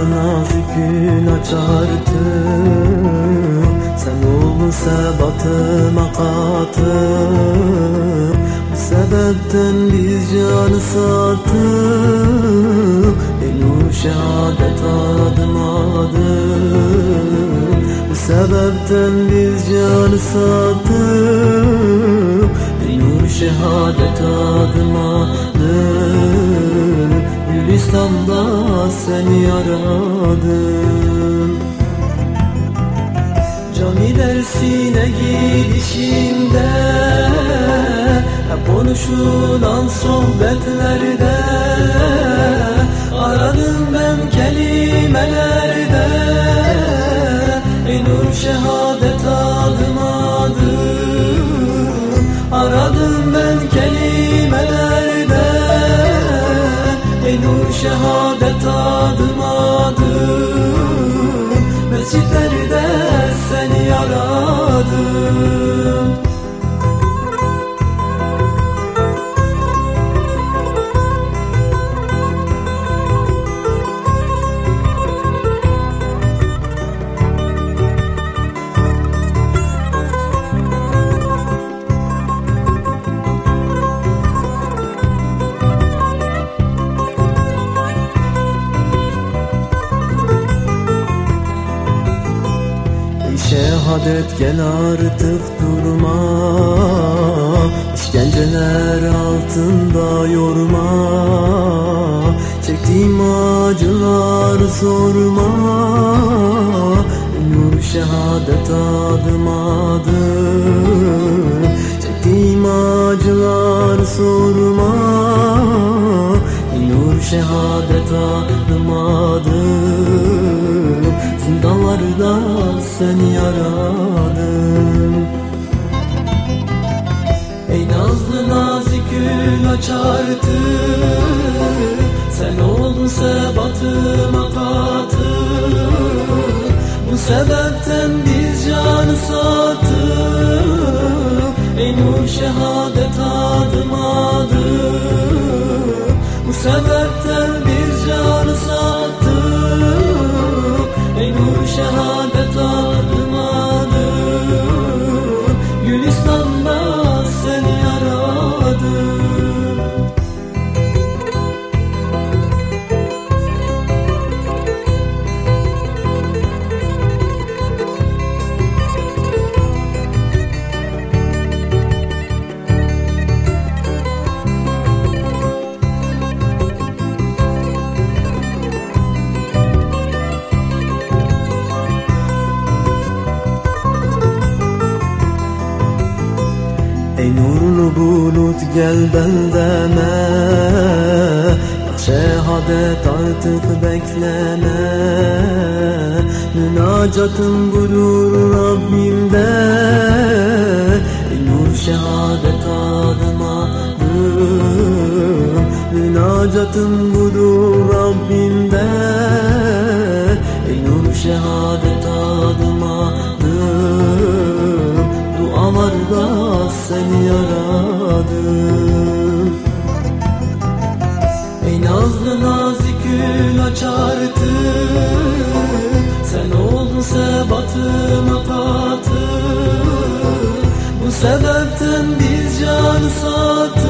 nazlı nazik gün açardım. Sen oldun sebatıma katım. Bu sebepten biz canı sattık Elu şehadet adım adım. Bu sebepten biz canı sattık Elu şehadet adım adım. Gülistan'da seni aradım Cami dersine gidişimde Hep konuşulan sohbetlerde Aradım ben kelimelerde Ey nur şehadet adım adım. Aradım ben kelimelerde Ey nur şehadet şehadet gel artık durma. İşkenceler altında yorma. Çektiğim acılar sorma. Nur şehadet adım adım Çektiğim acılar sorma. Nur şehadet adım adım Zindanlarda seni aradım. Ey nazlı nazik gül açardı Sen oldun sebatıma katı Bu sebepten biz canı sattık Ey nurlu bulut gel beldeme. Şehadet artık bekleme. Münacatım budur Rabbimden Ey nur şehadet adım adım Münacatım budur Rabbimden Ey nur şehadet adım adım Dualarda seni aradım Ey nazlı nazik gül açardı. Sen oldun sebatıma katı Bu sebepten biz canı sattık